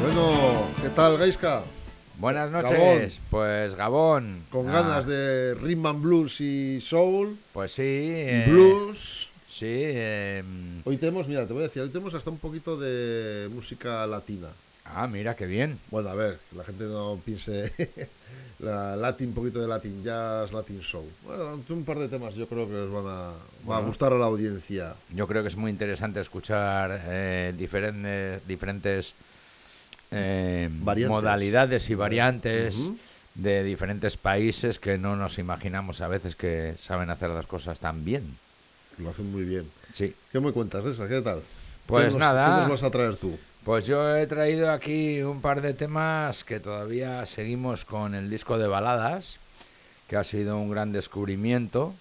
Bueno, ¿qué tal, Gaiska? Buenas noches, pues Gabón. Con Ah, ganas de rhythm and blues y soul Pues sí. eh, blues. Sí, em, Hoy tenemos, mira, te voy a decir, hoy tenemos hasta un poquito de música latina. ah, mira qué bien. Bueno, a ver, que la gente no piense la latin, un poquito de latin jazz, latin soul. Bueno, un par de temas yo creo que les van a, va a Bueno. gustar a la audiencia. Yo creo que es muy interesante escuchar eh, diferentes, diferentes eh, modalidades y variantes Ujú. de diferentes países que no nos imaginamos a veces que saben hacer las cosas tan bien. Lo hacen muy bien. Sí. ¿Qué me cuentas, Resa? ¿Qué tal? Pues ¿Qué nos- nada. ¿Qué nos vas a traer tú? Pues yo he traído aquí un par de temas que todavía seguimos con el disco de baladas, que ha sido un gran descubrimiento.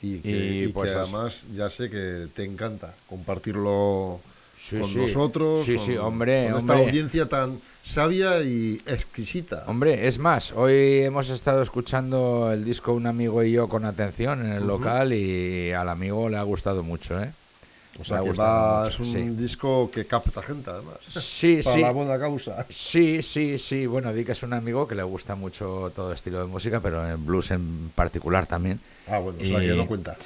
Y que, Y, y pues, que además ya sé que te encanta compartirlo Sí, con sí. nosotros. Sí, con, hombre, con esta hombre. audiencia tan sabia y exquisita. Hombre, es más, hoy hemos estado escuchando el disco un amigo y yo con atención en el Ujú. local y al amigo le ha gustado mucho, ¿eh? O sea que va, mucho, es un sí. disco que capta gente además. Sí, Para sí. la buena causa. Sí, sí, sí. Bueno, di que es un amigo que le gusta mucho todo estilo de música, pero el blues en particular también. Ah, bueno, o sea Y- que no cuenta.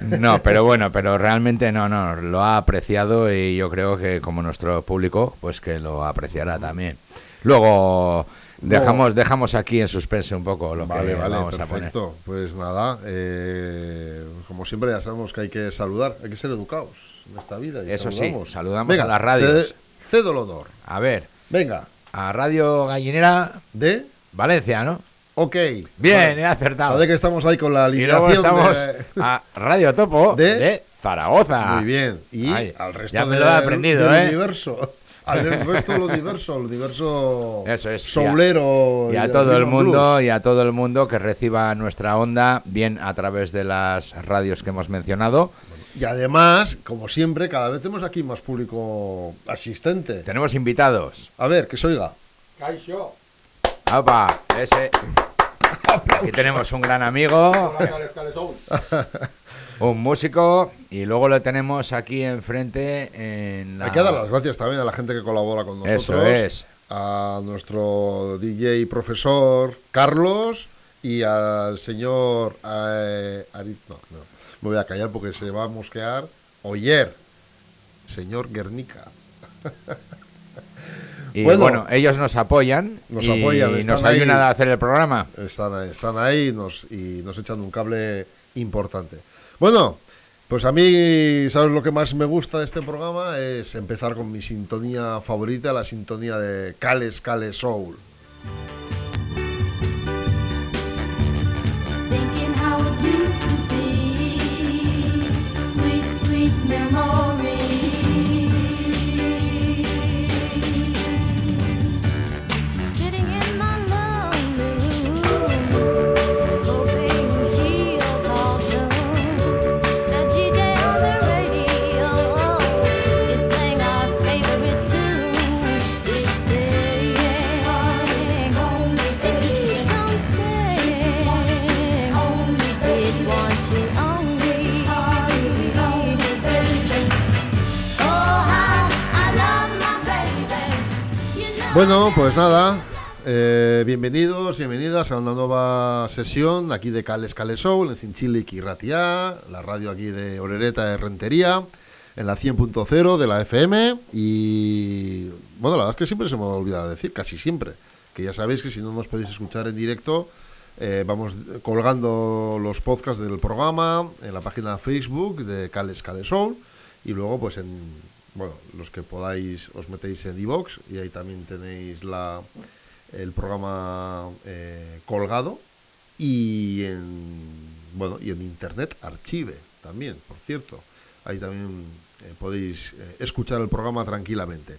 No, pero bueno, pero realmente no, no, lo ha apreciado y yo creo que como nuestro público, pues que lo apreciará también. Luego dejamos, dejamos aquí en suspense un poco lo Vale, que vale, vamos a poner. perfecto. Pues nada, eh, como siempre ya sabemos que hay que saludar, hay que ser educados en esta vida. Y Eso sí, saludamos. saludamos Venga, a las radios. cedo el. A ver, Venga, a Radio Gallinera de Valencia, ¿no? OK. Bien, Vale. he acertado. Parece que estamos ahí con la Y luego alineación estamos de... a Radio Topo de- de, Zaragoza. Muy bien. Y Ay, al resto ya me del- lo he aprendido, del ¿eh? universo. Al resto del universo, el universo Eso es, y a- soulero. y a todo el mundo blues. y a todo el mundo que reciba nuestra onda bien a través de las radios que hemos mencionado. Y además, como siempre, cada vez tenemos aquí más público asistente. Tenemos invitados. A ver, que se oiga. ¡Opa! Ese. Aquí tenemos un gran amigo, un músico y luego lo tenemos aquí enfrente en la... Hay que dar las gracias también a la gente que colabora con nosotros. Eso es. A nuestro DJ profesor Carlos y al señor eh, no, me voy a callar porque se va a mosquear. Oyer, señor Guernica. Y Bueno. bueno, ellos nos apoyan Nos y apoyan, nos ahí. ayudan a hacer el programa. Están, ahí- están ahí y nos, y nos echan un cable importante. Bueno, pues a mí, ¿sabes lo que más me gusta de este programa? Es empezar con mi sintonía favorita, la sintonía de Cales Cales Soul. Bueno, pues nada, eh, bienvenidos, bienvenidas a una nueva sesión aquí de Cales Cales Soul, en Sinchilic y Ratia, la radio aquí de Orereta de Rentería, en la 100.0 de la FM y bueno, la verdad es que siempre se me ha olvidado decir, casi siempre, que ya sabéis que si no nos podéis escuchar en directo, eh, vamos colgando los podcasts del programa en la página Facebook de Cales Cales Soul y luego pues en bueno los que podáis os metéis en iVox y ahí también tenéis la el programa eh, colgado y en bueno y en internet archive también por cierto ahí también eh, podéis eh, escuchar el programa tranquilamente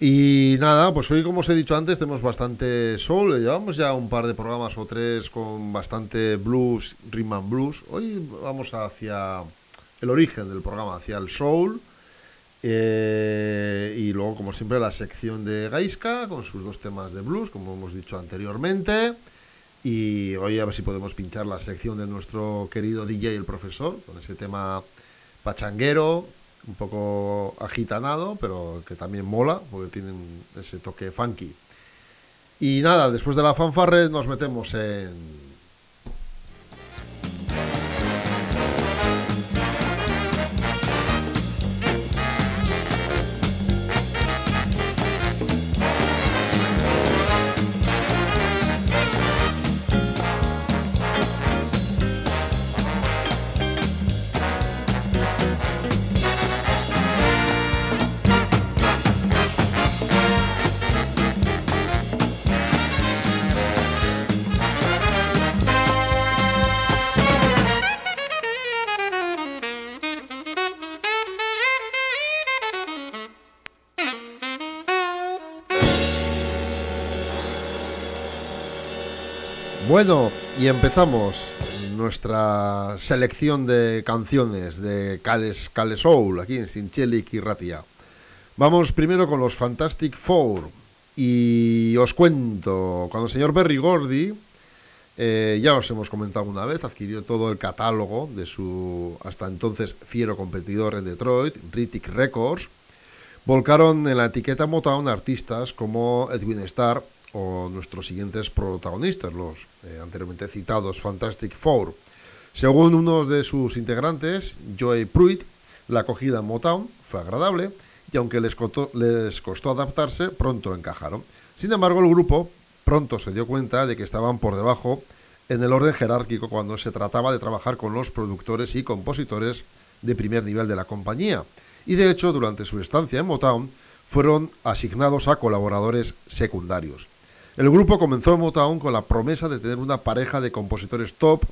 y nada, pues hoy, como os he dicho antes, tenemos bastante soul. Llevamos ya un par de programas o tres con bastante blues, rhythm and blues. Hoy vamos hacia el origen del programa, hacia el soul. Eh, y luego, como siempre, la sección de Gaiska con sus dos temas de blues, como hemos dicho anteriormente. Y hoy a ver si podemos pinchar la sección de nuestro querido DJ el profesor, con ese tema pachanguero, un poco agitanado, pero que también mola, porque tienen ese toque funky. Y nada, después de la fanfarre nos metemos en... Bueno, y empezamos nuestra selección de canciones de Cales, Cale Soul, aquí en Sinchelik y Ratia. Vamos primero con los Fantastic Four. Y os cuento, cuando el señor Berry Gordy, eh, ya os hemos comentado una vez, adquirió todo el catálogo de su hasta entonces fiero competidor en Detroit, Ritic Records, volcaron en la etiqueta Motown artistas como Edwin Starr o nuestros siguientes protagonistas, los eh, anteriormente citados Fantastic Four. Según uno de sus integrantes, Joey Pruitt, la acogida en Motown fue agradable y aunque les costó, les costó adaptarse, pronto encajaron. Sin embargo, el grupo pronto se dio cuenta de que estaban por debajo en el orden jerárquico cuando se trataba de trabajar con los productores y compositores de primer nivel de la compañía. Y de hecho, durante su estancia en Motown, fueron asignados a colaboradores secundarios. El grupo comenzó en Motown con la promesa de tener una pareja de compositores top,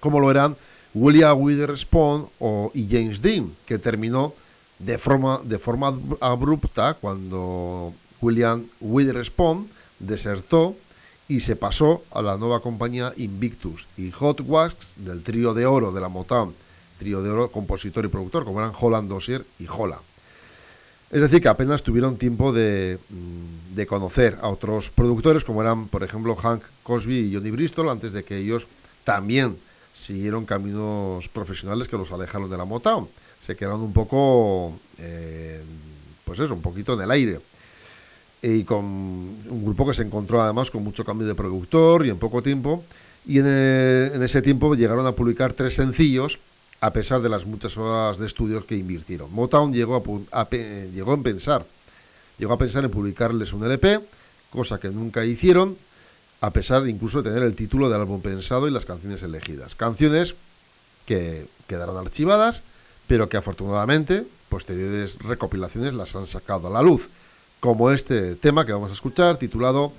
como lo eran William Witherspoon o, y James Dean, que terminó de forma, abrupta cuando William Witherspoon desertó y se pasó a la nueva compañía Invictus y Hot Wax del trío de oro de la Motown, trío de oro compositor y productor, como eran Holland Dossier y Holland. Es decir, que apenas tuvieron tiempo de, mm, de, conocer a otros productores, como eran, por ejemplo, Hank Cosby y Johnny Bristol, antes de que ellos también siguieron caminos profesionales que los alejaron de la Motown. Se quedaron un poco, eh, pues eso, un poquito en el aire. Y con un grupo que se encontró además con mucho cambio de productor y en poco tiempo. Y en, eh, en ese tiempo llegaron a publicar tres sencillos a pesar de las muchas horas de estudios que invirtieron. Motown llegó a, a, llegó a pensar, llegó a pensar en publicarles un LP, cosa que nunca hicieron, a pesar incluso de tener el título del álbum pensado y las canciones elegidas. Canciones que quedaron archivadas, pero que afortunadamente posteriores recopilaciones las han sacado a la luz, como este tema que vamos a escuchar titulado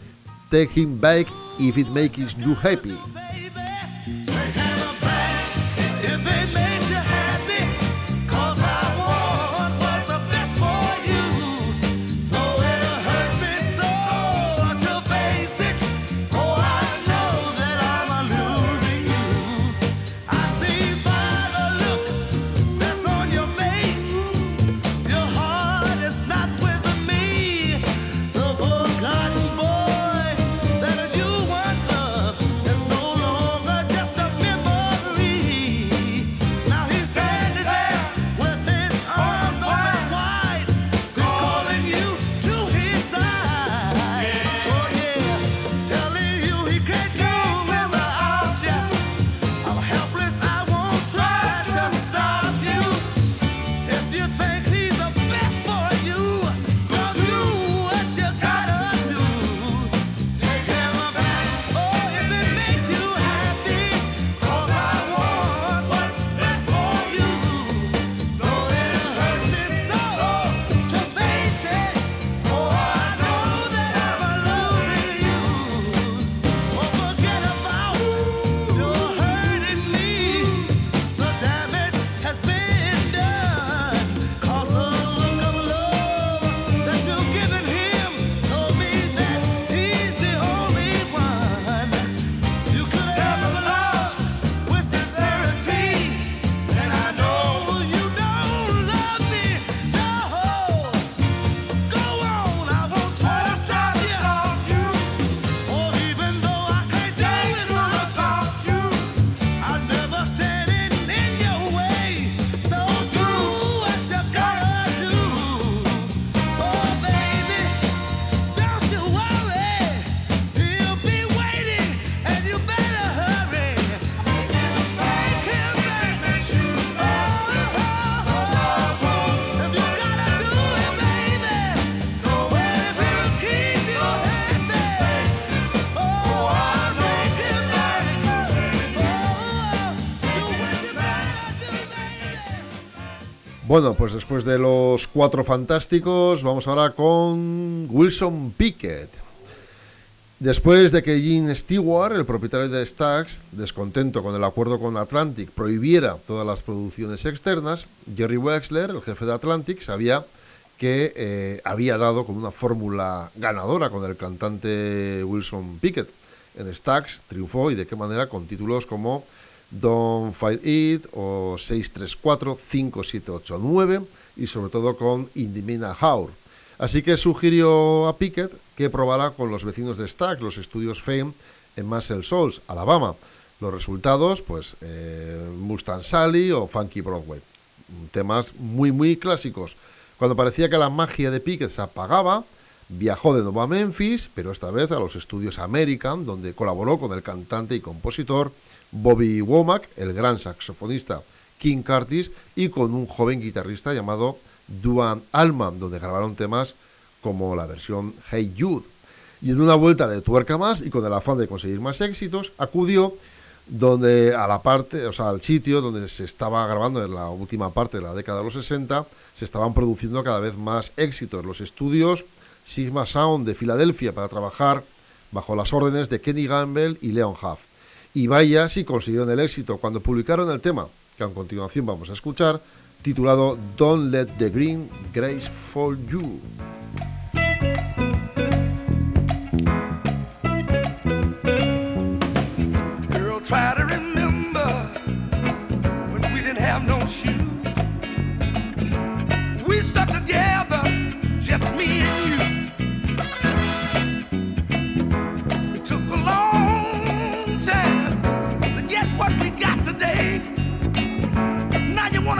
Take Him Back If It Makes You Happy. Bueno, pues después de los cuatro fantásticos, vamos ahora con Wilson Pickett. Después de que Gene Stewart, el propietario de Stax, descontento con el acuerdo con Atlantic, prohibiera todas las producciones externas, Jerry Wexler, el jefe de Atlantic, sabía que eh, había dado con una fórmula ganadora con el cantante Wilson Pickett. En Stax triunfó y de qué manera con títulos como Don't Fight It o 634-5789 y sobre todo con Indimina Haur. Así que sugirió a Pickett que probara con los vecinos de Stax, los estudios Fame en Muscle Souls, Alabama. Los resultados, pues eh, Mustang Sally o Funky Broadway. Temas muy, muy clásicos. Cuando parecía que la magia de Pickett se apagaba, viajó de nuevo a Memphis, pero esta vez a los estudios American, donde colaboró con el cantante y compositor Bobby Womack, el gran saxofonista King Curtis, y con un joven guitarrista llamado Duane Allman, donde grabaron temas como la versión Hey Jude. Y en una vuelta de tuerca más y con el afán de conseguir más éxitos, acudió donde a la parte, o sea, al sitio donde se estaba grabando en la última parte de la década de los 60, se estaban produciendo cada vez más éxitos. Los estudios Sigma Sound de Filadelfia para trabajar bajo las órdenes de Kenny Gamble y Leon Huff. Y vaya si consiguieron el éxito cuando publicaron el tema, que a continuación vamos a escuchar, titulado Don't Let the Green Grace Fall You.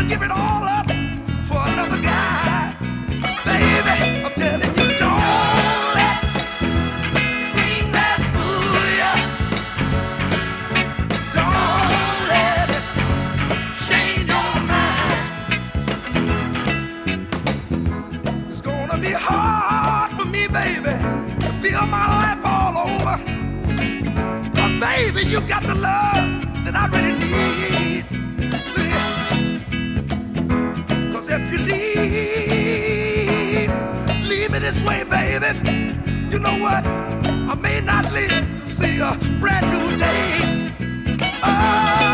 Give it all up for another guy. Baby, I'm telling you, don't let green grass fool ya. Don't let it change your mind. It's gonna be hard for me, baby, to feel my life all over. Cause, baby, you got the love you know what? I may not live to see a brand new day. Oh,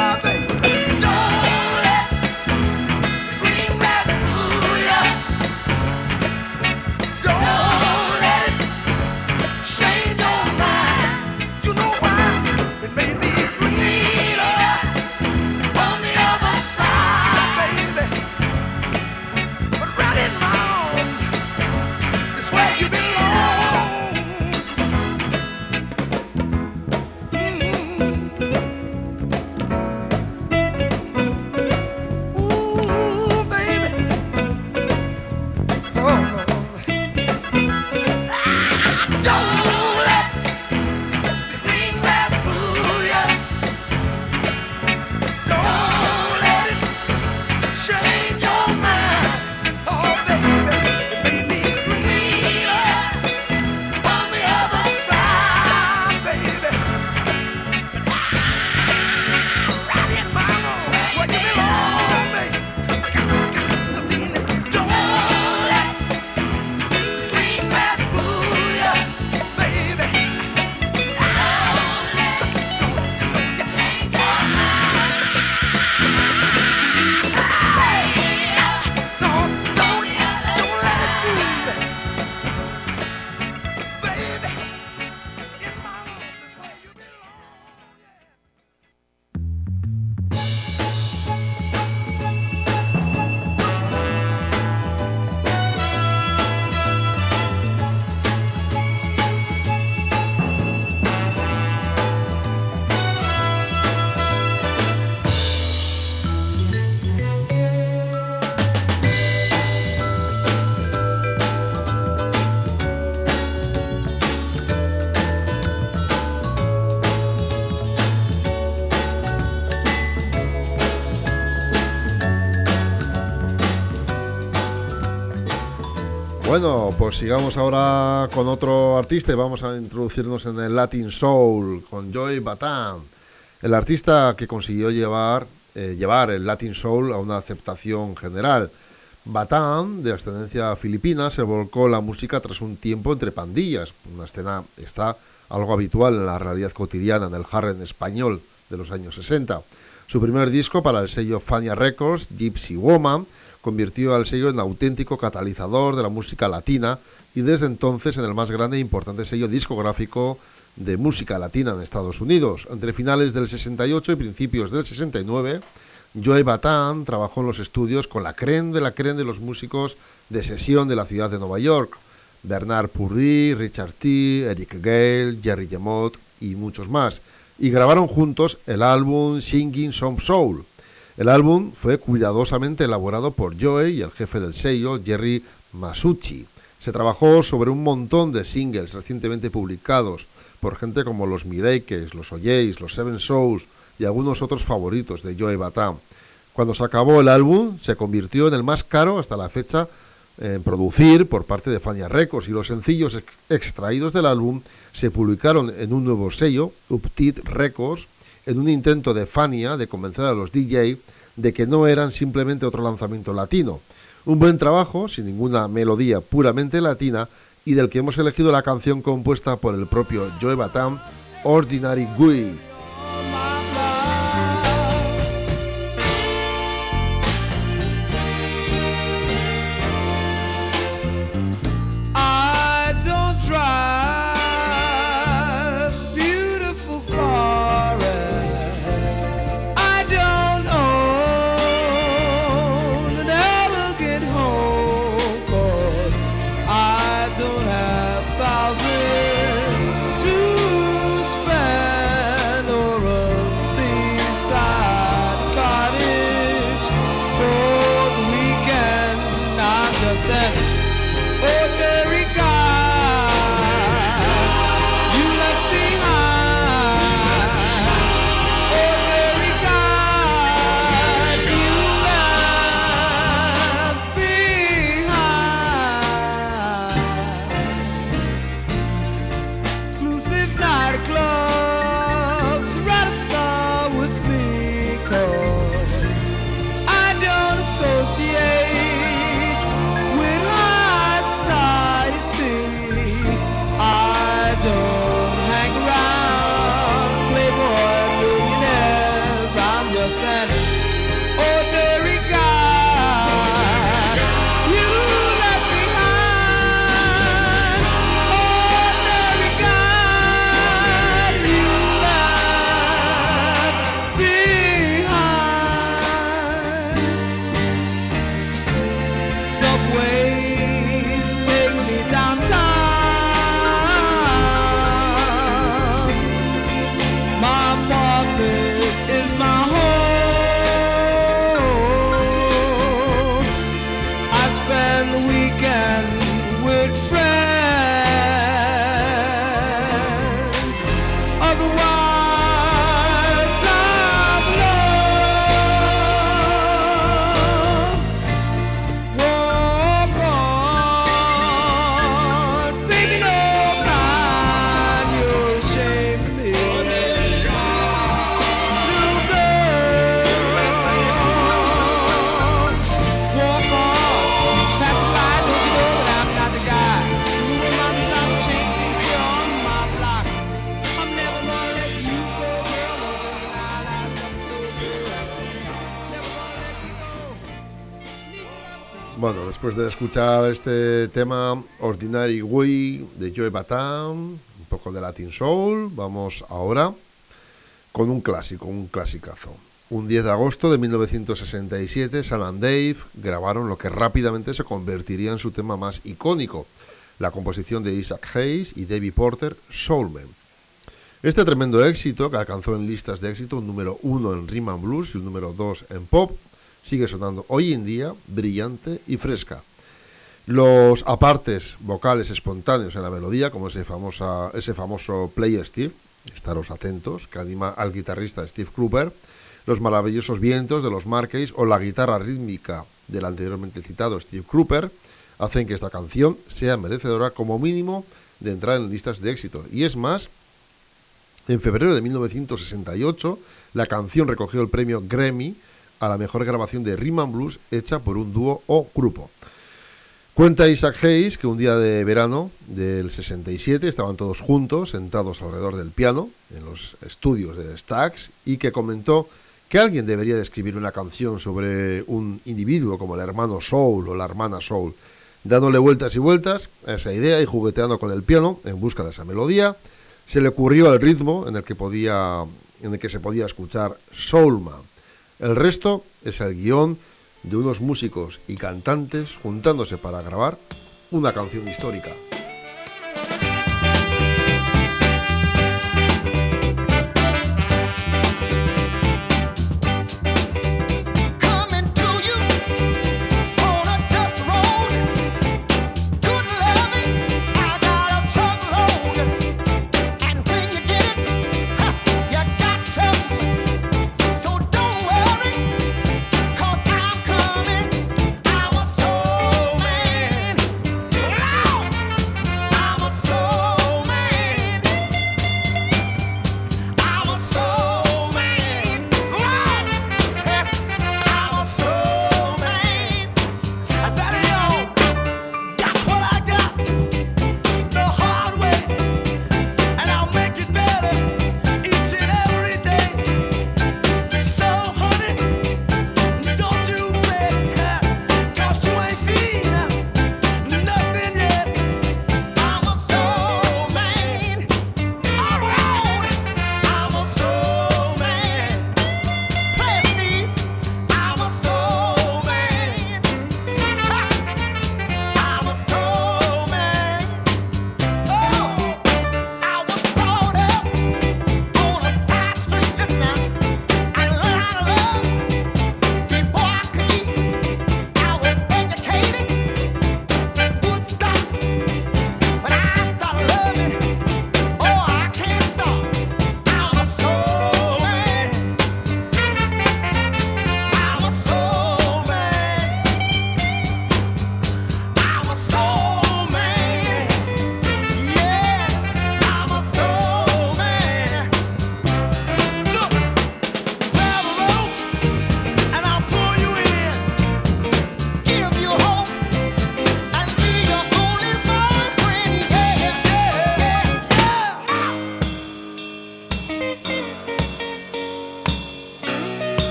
Bueno, pues sigamos ahora con otro artista y vamos a introducirnos en el Latin Soul con Joy Batan, el artista que consiguió llevar, eh, llevar el Latin Soul a una aceptación general. Batán, de ascendencia filipina, se volcó la música tras un tiempo entre pandillas, una escena está algo habitual en la realidad cotidiana en el Harlem español de los años 60. Su primer disco para el sello Fania Records, Gypsy Woman, convirtió al sello en auténtico catalizador de la música latina y desde entonces en el más grande e importante sello discográfico de música latina en Estados Unidos. Entre finales del 68 y principios del 69, Joey Batán trabajó en los estudios con la creen de la creen de los músicos de sesión de la ciudad de Nueva York. Bernard Purdie, Richard T., Eric Gale, Jerry Gemot y muchos más. Y grabaron juntos el álbum Singing Some Soul. El álbum fue cuidadosamente elaborado por Joey y el jefe del sello, Jerry Masucci. Se trabajó sobre un montón de singles recientemente publicados por gente como los Mireikes, los Oyeis, los Seven Souls y algunos otros favoritos de Joey Batán. Cuando se acabó el álbum, se convirtió en el más caro hasta la fecha en producir por parte de Fania Records y los sencillos ex- extraídos del álbum se publicaron en un nuevo sello, Uptit Records, en un intento de Fania de convencer a los DJ de que no eran simplemente otro lanzamiento latino. Un buen trabajo, sin ninguna melodía puramente latina, y del que hemos elegido la canción compuesta por el propio Joe Batam, Ordinary Gui. Bueno, después de escuchar este tema Ordinary Way de Joe Batam, un poco de Latin Soul, vamos ahora con un clásico, un clasicazo. Un 10 de agosto de 1967, Sam and Dave grabaron lo que rápidamente se convertiría en su tema más icónico, la composición de Isaac Hayes y Debbie Porter, Soulman. Este tremendo éxito, que alcanzó en listas de éxito un número uno en Rhythm and Blues y un número 2 en Pop, sigue sonando hoy en día brillante y fresca. Los apartes vocales espontáneos en la melodía, como ese, famosa, ese famoso Play Steve, estaros atentos, que anima al guitarrista Steve Cropper, los maravillosos vientos de los Marquis o la guitarra rítmica del anteriormente citado Steve Cropper, hacen que esta canción sea merecedora como mínimo de entrar en listas de éxito. Y es más, en febrero de 1968, la canción recogió el premio Grammy a la mejor grabación de rhythm blues hecha por un dúo o grupo. Cuenta Isaac Hayes que un día de verano del 67 estaban todos juntos, sentados alrededor del piano, en los estudios de Stax, y que comentó que alguien debería de escribir una canción sobre un individuo como el hermano Soul o la hermana Soul, dándole vueltas y vueltas a esa idea y jugueteando con el piano en busca de esa melodía, se le ocurrió el ritmo en el que podía en el que se podía escuchar Soulman. El resto es el guion de unos músicos y cantantes juntándose para grabar una canción histórica.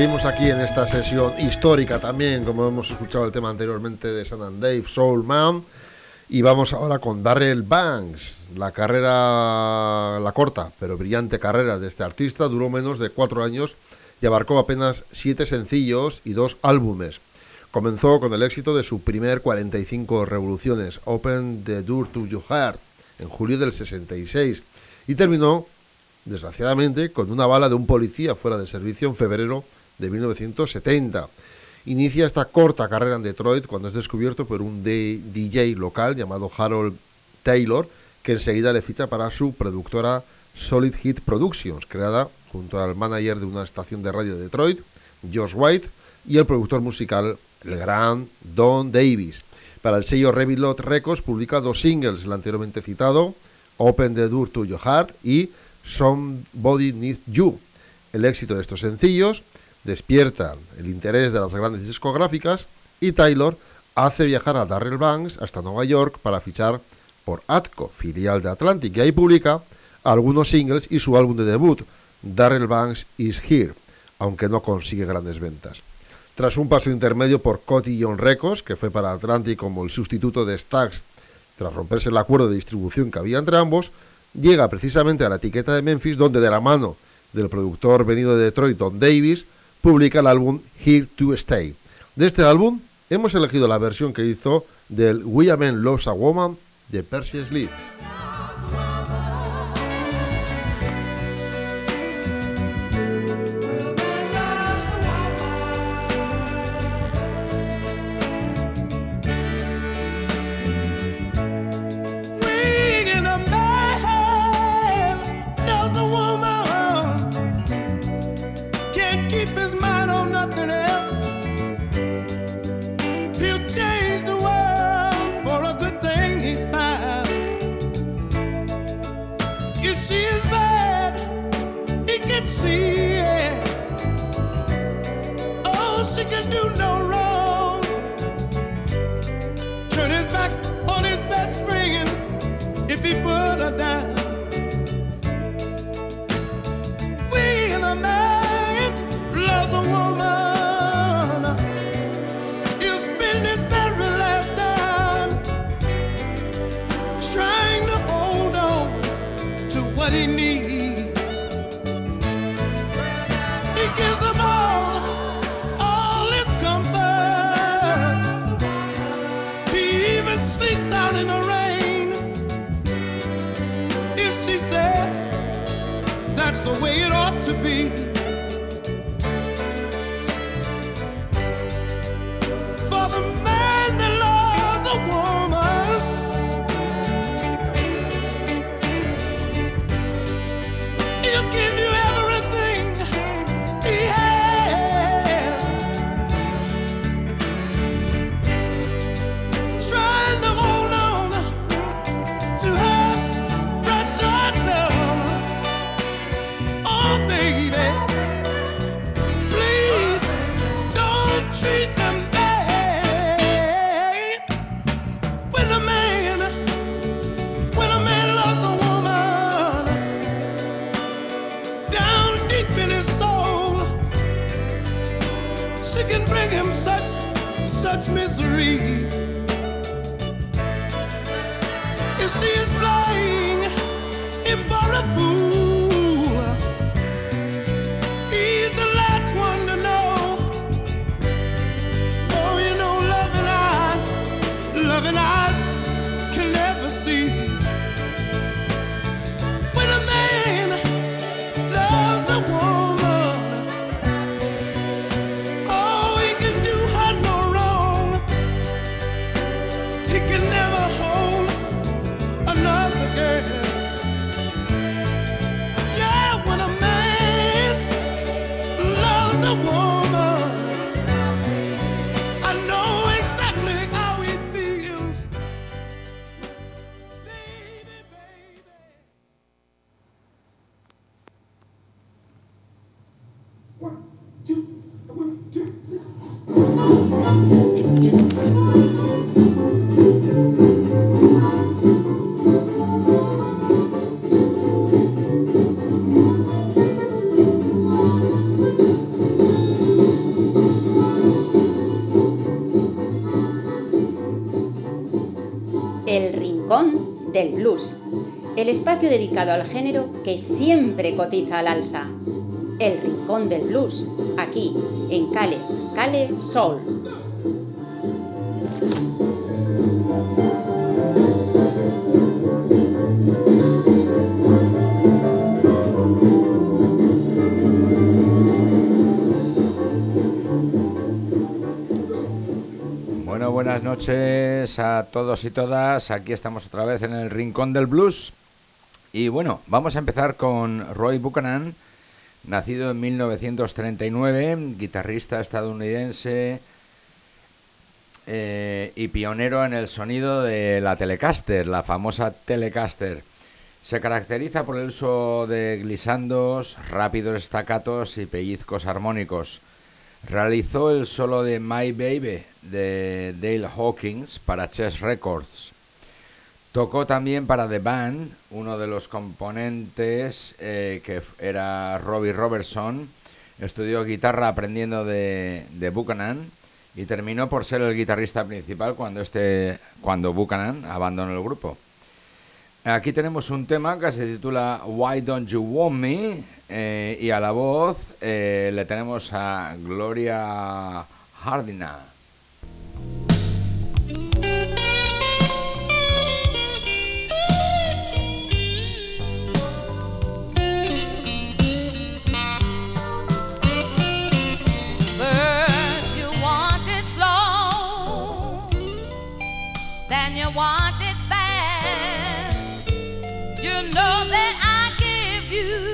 Seguimos aquí en esta sesión histórica también, como hemos escuchado el tema anteriormente de San and Dave, Soul Man. Y vamos ahora con Darrell Banks. La carrera, la corta pero brillante carrera de este artista duró menos de cuatro años y abarcó apenas siete sencillos y dos álbumes. Comenzó con el éxito de su primer 45 revoluciones, Open the Door to Your Heart, en julio del 66, y terminó desgraciadamente, con una bala de un policía fuera de servicio en febrero de 1970. Inicia esta corta carrera en Detroit cuando es descubierto por un DJ local llamado Harold Taylor, que enseguida le ficha para su productora Solid Hit Productions, creada junto al manager de una estación de radio de Detroit, Josh White, y el productor musical, el gran Don Davis. Para el sello Revilot Records publica dos singles, el anteriormente citado, Open the Door to Your Heart y Somebody Needs You. El éxito de estos sencillos despierta el interés de las grandes discográficas y Taylor hace viajar a Darrell Banks hasta Nueva York para fichar por Atco, filial de Atlantic, y ahí publica algunos singles y su álbum de debut, Darrell Banks is Here, aunque no consigue grandes ventas. Tras un paso intermedio por Cotillon Records, que fue para Atlantic como el sustituto de Stax tras romperse el acuerdo de distribución que había entre ambos, llega precisamente a la etiqueta de Memphis, donde de la mano del productor venido de Detroit, Tom Davis, publica el álbum Here to Stay. De este álbum hemos elegido la versión que hizo del We a Man Loves a Woman de Percy Slits. Rincón del Blues, el espacio dedicado al género que siempre cotiza al alza. El Rincón del Blues, aquí, en Cales, Cale Soul. Noches a todos y todas. Aquí estamos otra vez en el Rincón del Blues. Y bueno, vamos a empezar con Roy Buchanan, nacido en 1939, guitarrista estadounidense eh, y pionero en el sonido de la Telecaster, la famosa Telecaster. Se caracteriza por el uso de glisandos, rápidos estacatos y pellizcos armónicos. Realizó el solo de My Baby de Dale Hawkins para Chess Records. Tocó también para The Band, uno de los componentes eh, que era Robbie Robertson. Estudió guitarra aprendiendo de, de Buchanan y terminó por ser el guitarrista principal cuando este cuando Buchanan abandonó el grupo. Aquí tenemos un tema que se titula Why Don't You Want Me eh, y a la voz eh, le tenemos a Gloria Hardina. You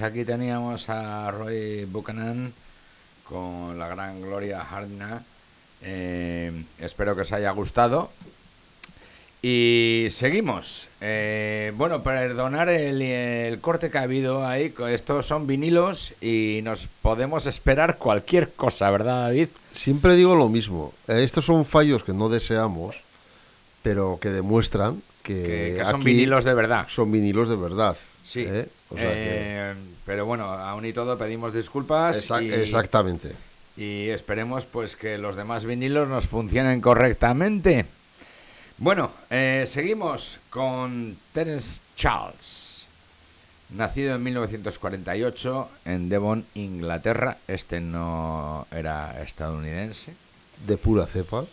pues aquí teníamos a Roy Buchanan con la gran Gloria Hardina. Eh, espero que os haya gustado. Y seguimos. Eh, bueno, perdonar el, el corte que ha habido ahí. Estos son vinilos y nos podemos esperar cualquier cosa, ¿verdad, David? Siempre digo lo mismo. eh, estos son fallos que no deseamos, pero que demuestran que, Que, que son aquí vinilos de verdad. son vinilos de verdad. Sí. ¿eh? O sea que- Eh, Pero bueno, aún y todo pedimos disculpas. Y- Exactamente. Y esperemos pues que los demás vinilos nos funcionen correctamente. Bueno, eh, seguimos con Terence Charles. Nacido en 1948 en Devon, Inglaterra. Este no era estadounidense. De pura cepa.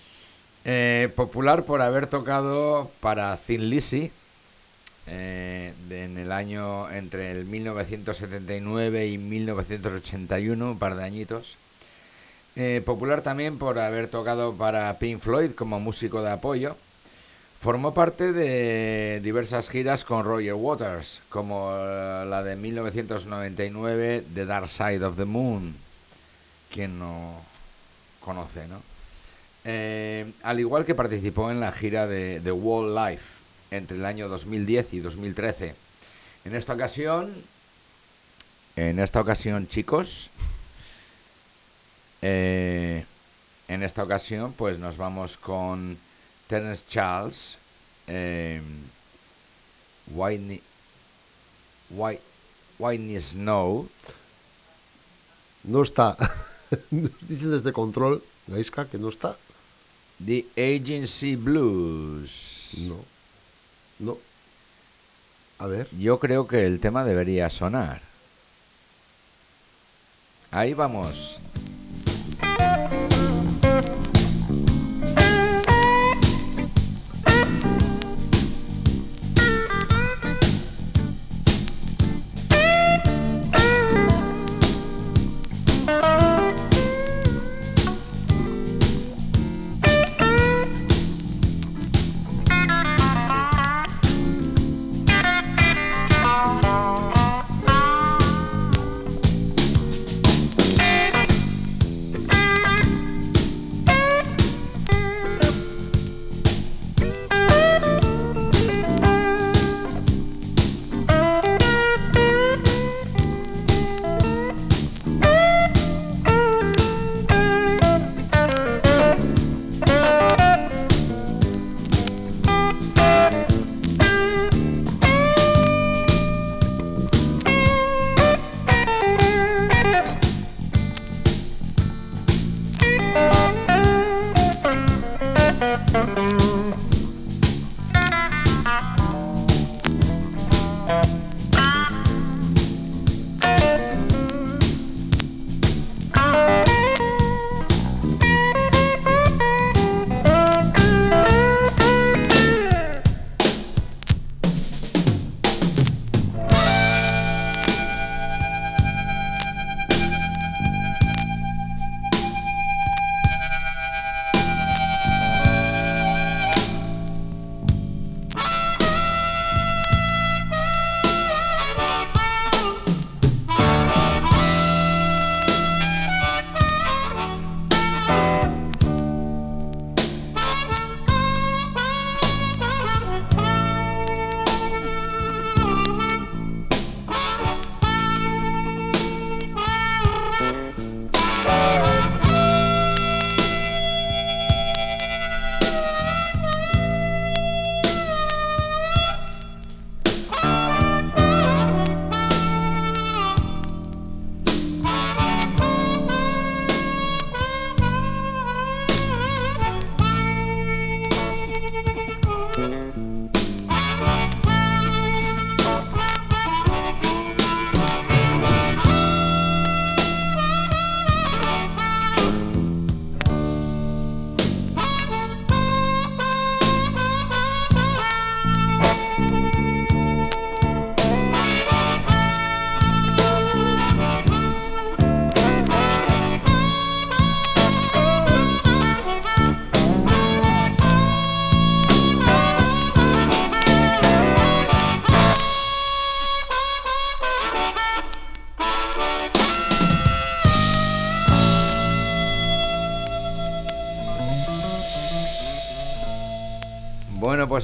Eh, popular por haber tocado para Thin Lizzy eh, en el año entre el 1979 y 1981, un par de añitos. Eh, popular también por haber tocado para Pink Floyd como músico de apoyo. Formó parte de diversas giras con Roger Waters, como eh, la de 1999, The Dark Side of the Moon. Quien no conoce, ¿no? Al igual que participó en la gira de The Wall Life entre el año 2010 y 2013. En esta ocasión, en esta ocasión, chicos, eh, en esta ocasión, pues nos vamos con Terence Charles, eh, Whitney, White, Whitney Snow, No está. Nos Dicen desde control, Gaisca, que no está. The Agency Blues. No. No. A ver. yo creo que el tema debería sonar. Ahí vamos.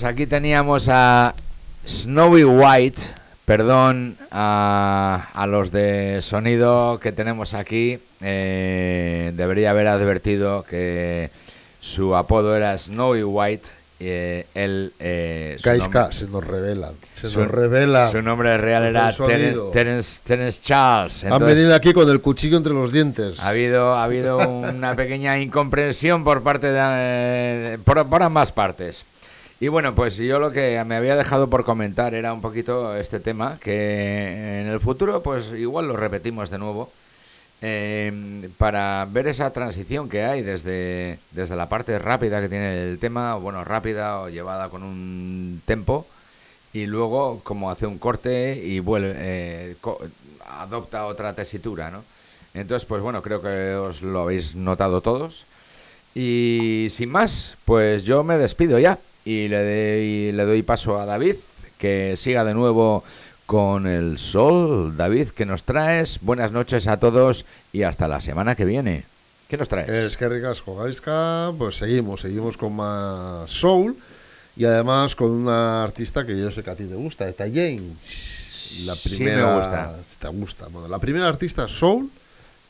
Pues aquí teníamos a Snowy White. Perdón a, a los de sonido que tenemos aquí. eh, debería haber advertido que su apodo era Snowy White. eh, él, eh, Kaiska, se nos revela. Se su- nos revela. Su nombre real era. Terence, Terence- Terence Charles. Han Entonces, venido aquí con el cuchillo entre los dientes. ha habido, ha habido una pequeña incomprensión por parte de, eh, por, por ambas partes. Y bueno, pues yo lo que me había dejado por comentar era un poquito este tema, que en el futuro pues igual lo repetimos de nuevo, eh, para ver esa transición que hay desde, desde la parte rápida que tiene el tema, o bueno, rápida o llevada con un tempo, y luego como hace un corte y vuelve, eh, adopta otra tesitura, ¿no? Entonces, pues bueno, creo que os lo habéis notado todos. Y sin más, pues yo me despido ya y le, doy- le doy paso a David, que siga de nuevo con el sol. David, ¿qué nos traes? Buenas noches a todos y hasta la semana que viene. ¿Qué nos traes? Es que ricasco, Gaiska, pues seguimos, seguimos con más soul y además con una artista que yo sé que a ti te gusta, Eta James. La Sí, me primera, gusta. Te gusta. Bueno, la primera artista soul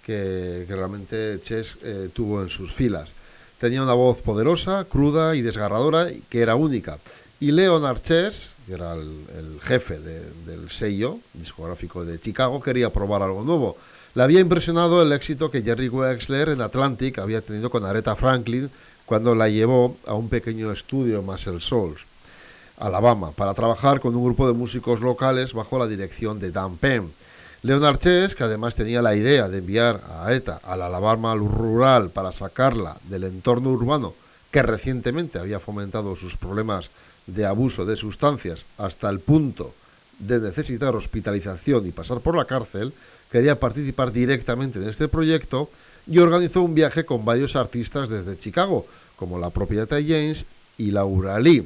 que, que realmente Chess eh, tuvo en sus filas. Tenía una voz poderosa, cruda y desgarradora, que era única. Y Leonard Chess, que era el, jefe de- del sello discográfico de Chicago, quería probar algo nuevo. Le había impresionado el éxito que Jerry Wexler en Atlantic había tenido con Aretha Franklin cuando la llevó a un pequeño estudio Muscle Souls. Alabama, para trabajar con un grupo de músicos locales bajo la dirección de Dan Penn. Leonard Chess, que además tenía la idea de enviar a ETA al Alabama rural para sacarla del entorno urbano que recientemente había fomentado sus problemas de abuso de sustancias hasta el punto de necesitar hospitalización y pasar por la cárcel, quería participar directamente en este proyecto y organizó un viaje con varios artistas desde Chicago, como la propia James y Laura Lee,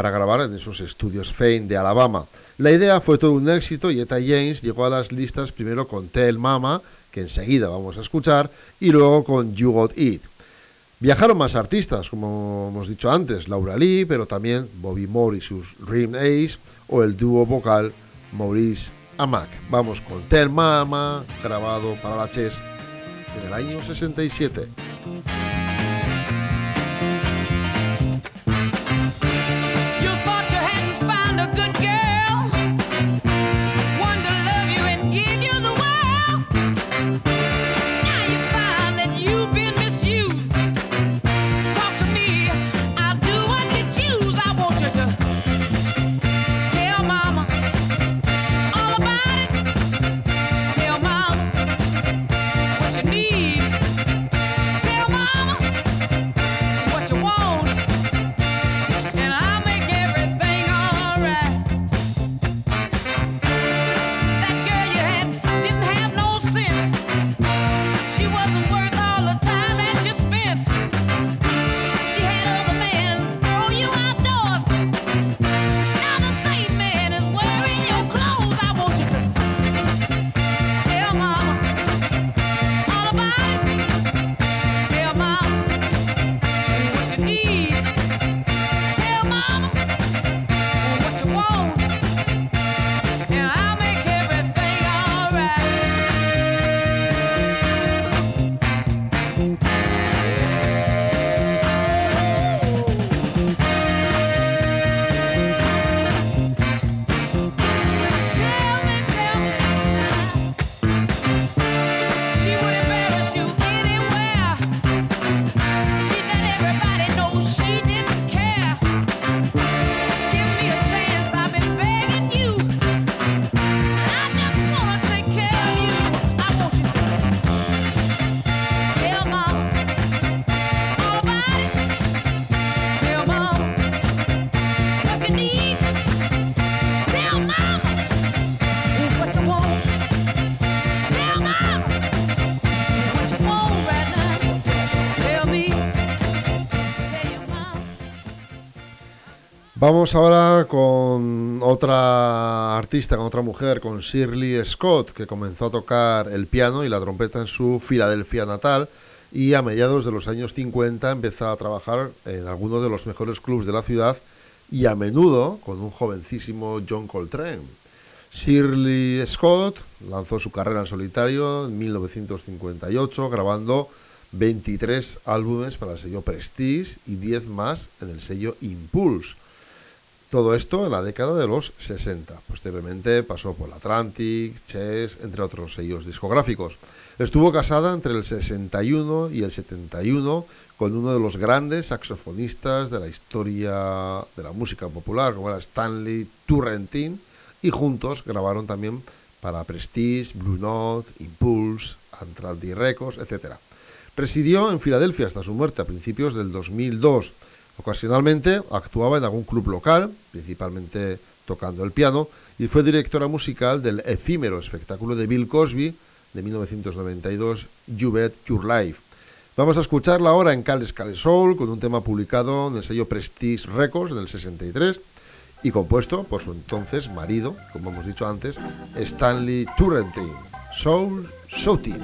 para grabar en esos estudios Fame de Alabama. La idea fue todo un éxito y Etta James llegó a las listas primero con Tell Mama, que enseguida vamos a escuchar, y luego con You Got It. Viajaron más artistas, como hemos dicho antes, Laura Lee, pero también Bobby Moore y sus Dream Ace, o el dúo vocal Maurice Amac. Vamos con Tell Mama, grabado para la Chess en el año 67. Vamos ahora con otra artista, con otra mujer, con Shirley Scott, que comenzó a tocar el piano y la trompeta en su Filadelfia natal y a mediados de los años 50 empezó a trabajar en algunos de los mejores clubs de la ciudad y a menudo con un jovencísimo John Coltrane. Shirley Scott lanzó su carrera en solitario en 1958 grabando 23 álbumes para el sello Prestige y 10 más en el sello Impulse. Todo esto en la década de los 60. Posteriormente pasó por Atlantic, Chess, entre otros sellos discográficos. Estuvo casada entre el 61 y el 71 con uno de los grandes saxofonistas de la historia de la música popular, como era Stanley Turrentin, y juntos grabaron también para Prestige, Blue Note, Impulse, Antraldi Records, etc. Residió en Filadelfia hasta su muerte a principios del 2002. Ocasionalmente actuaba en algún club local, principalmente tocando el piano, y fue directora musical del efímero espectáculo de Bill Cosby de 1992, You Bet Your Life. Vamos a escucharla ahora en Cales Cales Soul con un tema publicado en el sello Prestige Records en el 63 y compuesto por su entonces marido, como hemos dicho antes, Stanley Turrentine. Soul Shouting.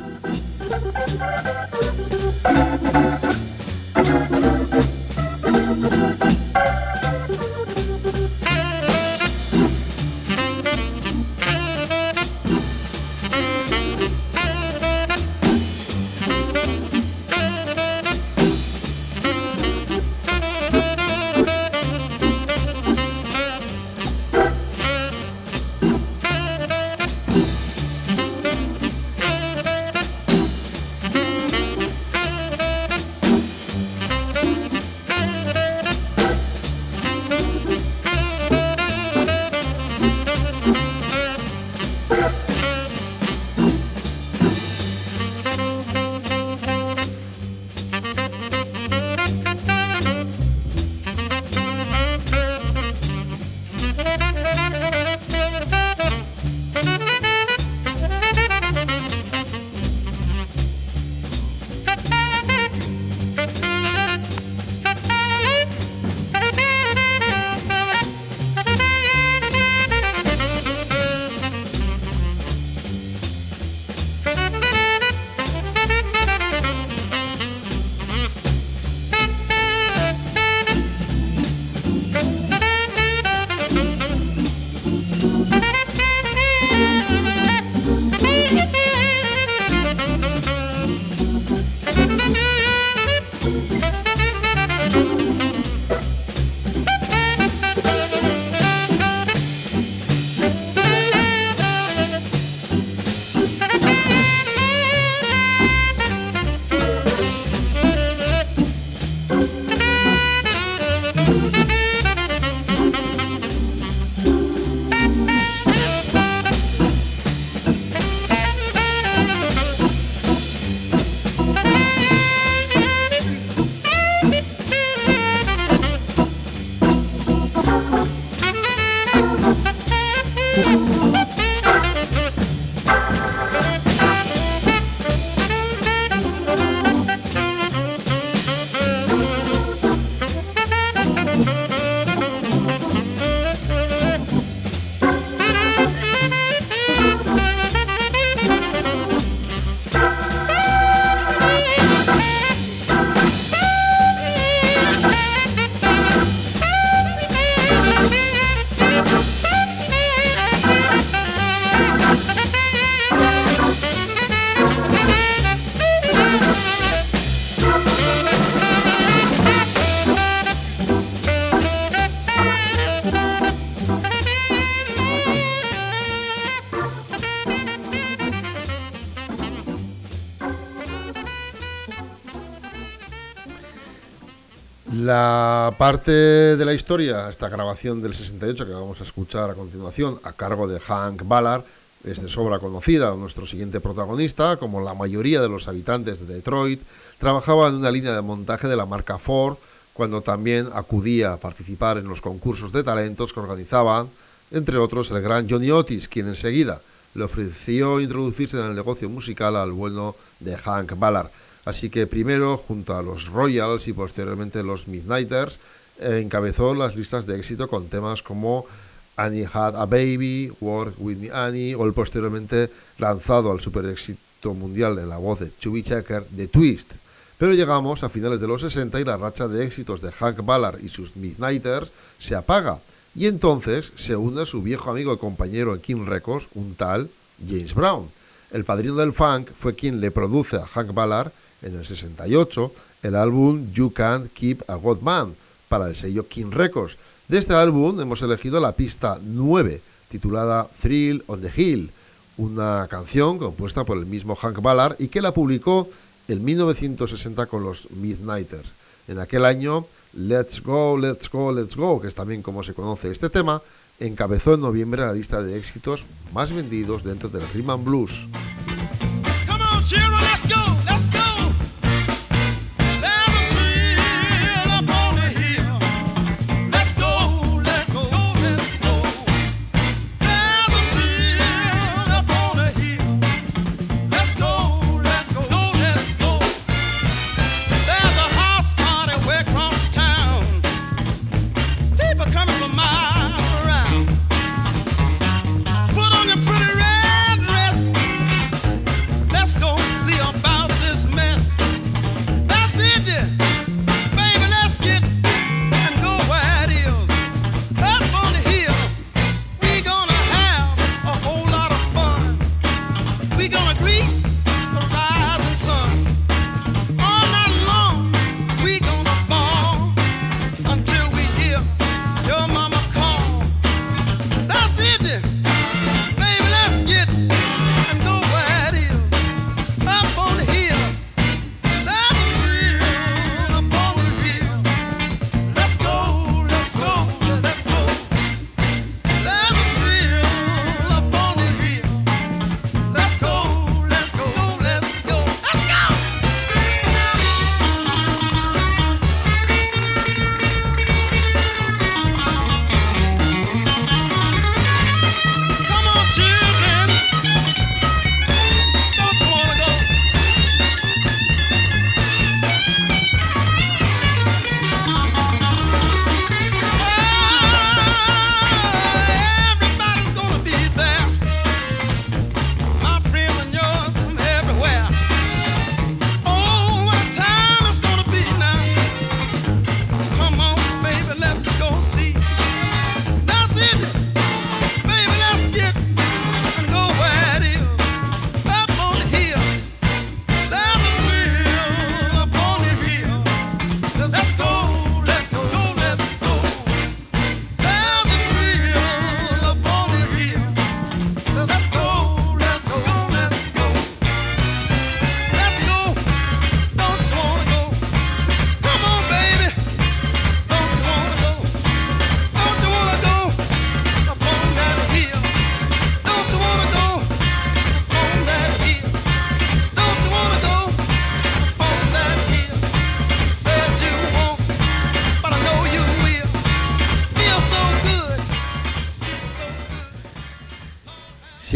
Parte de la historia, esta grabación del 68 que vamos a escuchar a continuación, a cargo de Hank Ballard, es de sobra conocida. Nuestro siguiente protagonista, como la mayoría de los habitantes de Detroit, trabajaba en una línea de montaje de la marca Ford, cuando también acudía a participar en los concursos de talentos que organizaban, entre otros, el gran Johnny Otis, quien enseguida le ofreció introducirse en el negocio musical al bueno de Hank Ballard. Así que primero, junto a los Royals y posteriormente los Midnighters, eh, encabezó las listas de éxito con temas como Annie Had a Baby, Work With Me Annie, o el posteriormente lanzado al super éxito mundial en la voz de Chubby Checker, The Twist. Pero llegamos a finales de los 60 y la racha de éxitos de Hank Ballard y sus Midnighters se apaga. Y entonces se une su viejo amigo y compañero en King Records, un tal James Brown. El padrino del funk fue quien le produce a Hank Ballard en el 68 el álbum You Can't Keep a God Man para el sello King Records. De este álbum hemos elegido la pista 9, titulada Thrill on the Hill, una canción compuesta por el mismo Hank Ballard y que la publicó en 1960 con los Midnighters. En aquel año, Let's Go, Let's Go, Let's Go, que es también como se conoce este tema, encabezó en noviembre la lista de éxitos más vendidos dentro del Rhythm Blues. Come on, children, let's go,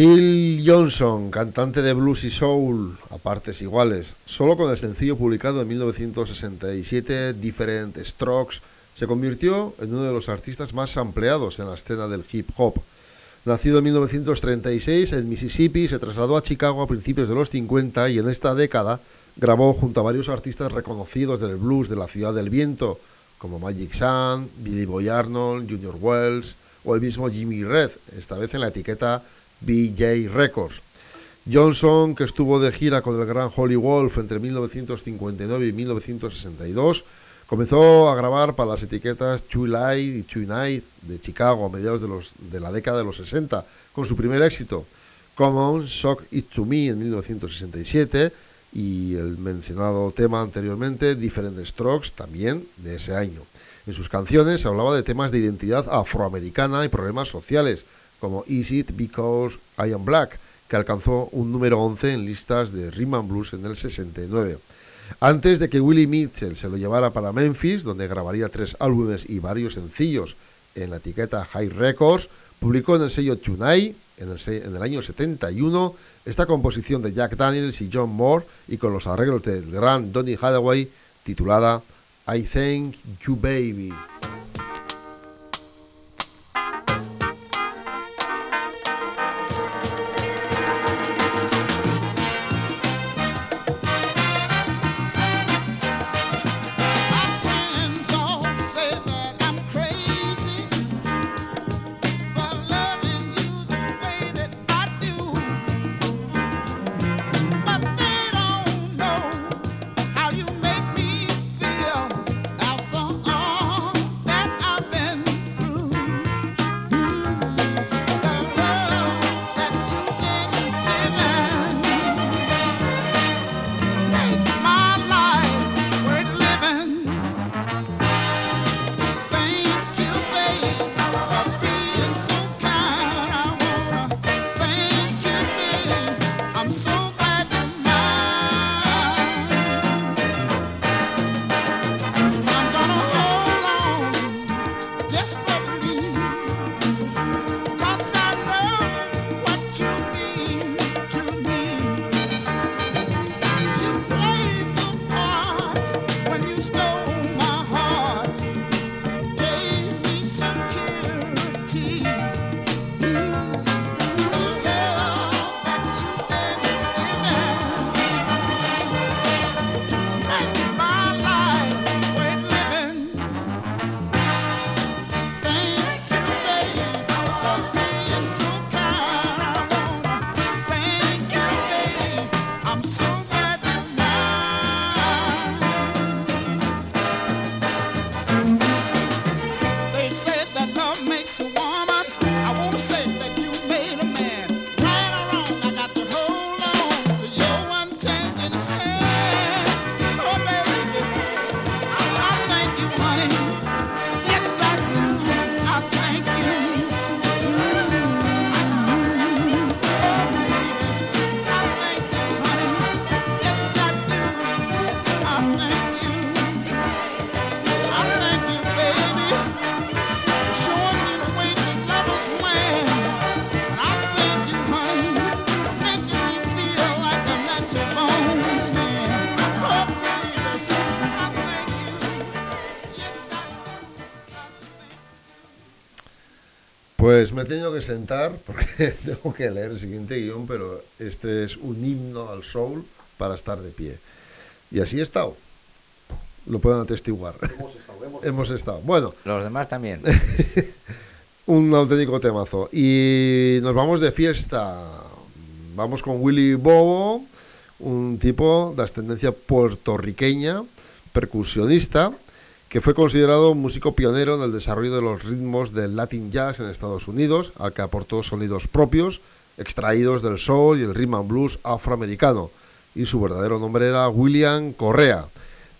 Sil Johnson, cantante de blues y soul a partes iguales, solo con el sencillo publicado en 1967, Different Strokes, se convirtió en uno de los artistas más ampliados en la escena del hip hop. Nacido en 1936 en Mississippi, se trasladó a Chicago a principios de los 50 y en esta década grabó junto a varios artistas reconocidos del blues de la Ciudad del Viento, como Magic Sun, Billy Boy Arnold, Junior Wells o el mismo Jimmy Red, esta vez en la etiqueta BJ Records. Johnson, que estuvo de gira con el gran Holly Wolf entre 1959 y 1962, comenzó a grabar para las etiquetas Two Light y Two Night de Chicago a mediados de, los, de la década de los 60, con su primer éxito, Common Shock It To Me en 1967 y el mencionado tema anteriormente, Different Strokes, también de ese año. En sus canciones hablaba de temas de identidad afroamericana y problemas sociales, como Is It Because I Am Black, que alcanzó un número 11 en listas de Rhythm and Blues en el 69. Antes de que Willie Mitchell se lo llevara para Memphis, donde grabaría tres álbumes y varios sencillos en la etiqueta High Records, publicó en el sello Tonight, en el, en el año 71, esta composición de Jack Daniels y John Moore y con los arreglos del gran Donny Hathaway, titulada I Thank You Baby. Pues me he tenido que sentar porque tengo que leer el siguiente guion, pero este es un himno al soul para estar de pie. Y así he estado. Lo pueden atestiguar. Hemos estado. Bueno, Los demás también. un auténtico temazo. Y nos vamos de fiesta. Vamos con Willy Bobo, un tipo de ascendencia puertorriqueña, percusionista, que fue considerado un músico pionero en el desarrollo de los ritmos del Latin Jazz en Estados Unidos, al que aportó sonidos propios, extraídos del soul y el rhythm and blues afroamericano. Y su verdadero nombre era William Correa.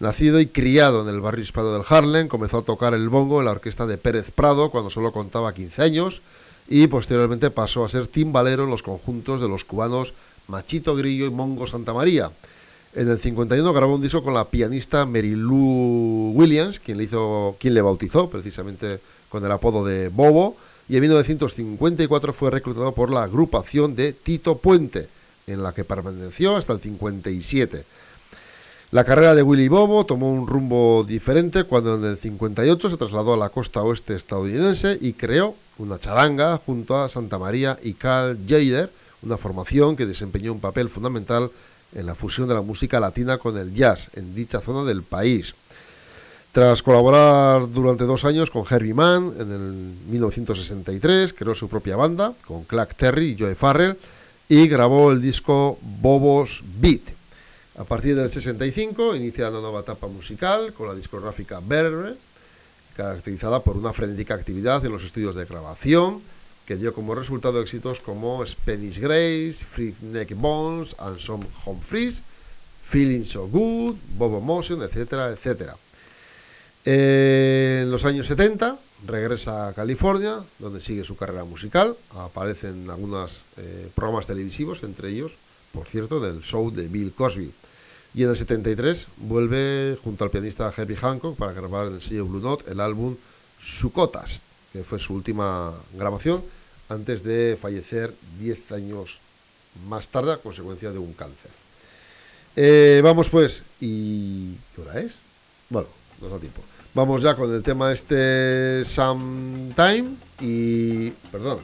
Nacido y criado en el barrio hispano del Harlem, comenzó a tocar el bongo en la orquesta de Pérez Prado cuando solo contaba 15 años y posteriormente pasó a ser timbalero en los conjuntos de los cubanos Machito Grillo y Mongo Santa María. En el 51 grabó un disco con la pianista Mary Lou Williams, quien le, hizo, quien le bautizó precisamente con el apodo de Bobo, y en 1954 fue reclutado por la agrupación de Tito Puente, en la que permaneció hasta el 57. La carrera de Willy Bobo tomó un rumbo diferente cuando en el 58 se trasladó a la costa oeste estadounidense y creó una charanga junto a Santa María y Carl Jader, una formación que desempeñó un papel fundamental en la fusión de la música latina con el jazz en dicha zona del país. Tras colaborar durante dos años con Herbie Mann en el 1963, creó su propia banda con Clark Terry y Joe Farrell y grabó el disco Bobos Beat. A partir del 65 inicia una nueva etapa musical con la discográfica Verve, caracterizada por una frenética actividad en los estudios de grabación, que dio como resultado éxitos como Spanish Grace, Free Neck Bones, and Some Humphries, Feeling So Good, Bobo Motion, etcétera, etcétera. En los años 70 regresa a California, donde sigue su carrera musical. Aparece en algunos eh, programas televisivos, entre ellos, por cierto, del show de Bill Cosby. Y en el 73 vuelve junto al pianista Herbie Hancock para grabar en el sello Blue Note el álbum Sucotas, que fue su última grabación antes de fallecer 10 años más tarde a consecuencia de un cáncer. Eh, vamos pues, ¿y qué hora es? Bueno, nos da tiempo. Vamos ya con el tema este Sometime y... Perdón,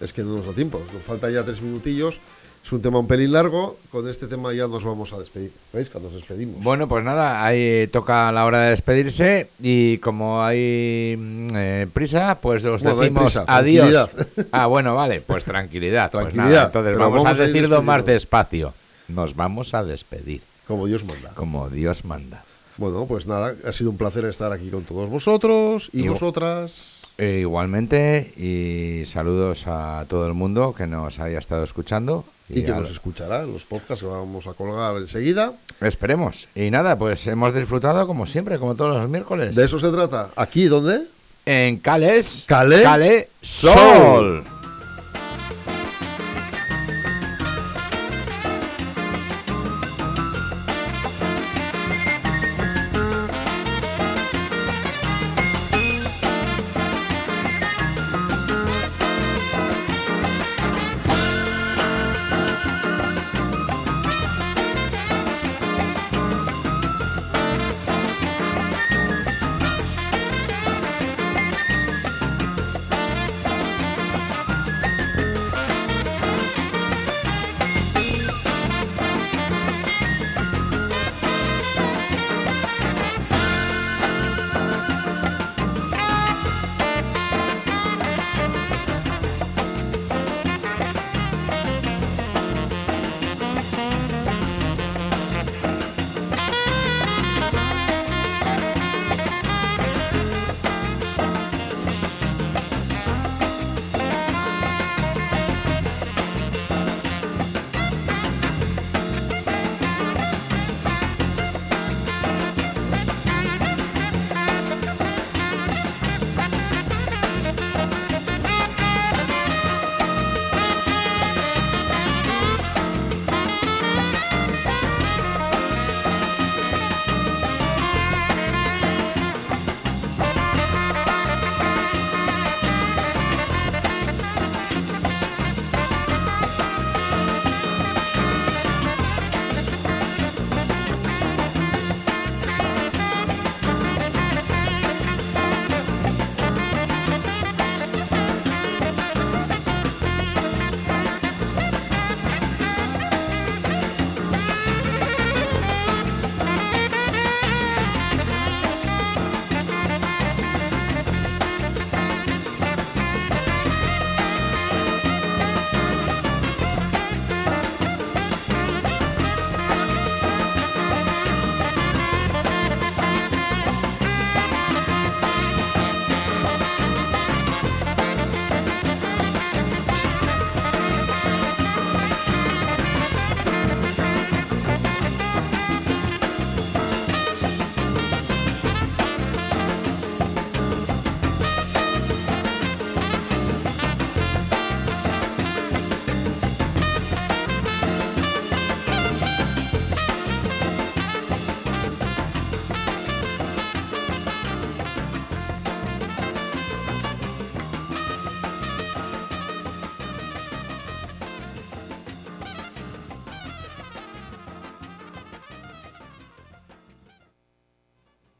es que no nos da tiempo, nos falta ya tres minutillos. Es un tema un pelín largo, con este tema ya nos vamos a despedir. ¿Veis? Cuando nos despedimos. Bueno, pues nada, ahí toca la hora de despedirse y como hay mm, eh, prisa, pues os Bueno, decimos prisa, adiós. Ah, bueno, vale, pues tranquilidad. Pues Tranquilidad, nada, entonces vamos, vamos a a ir decirlo más despacio. Nos vamos a despedir, Como Dios manda. como Dios manda. Bueno, pues nada, ha sido un placer estar aquí con todos vosotros y Y- vosotras. Eh, igualmente, y saludos a todo el mundo que nos haya estado escuchando. Y que nos escuchará en los podcasts que vamos a colgar enseguida. Esperemos. Y nada, pues hemos disfrutado como siempre, como todos los miércoles. De eso se trata. ¿Aquí dónde? En Cales. Cale Cale Sol. Sol.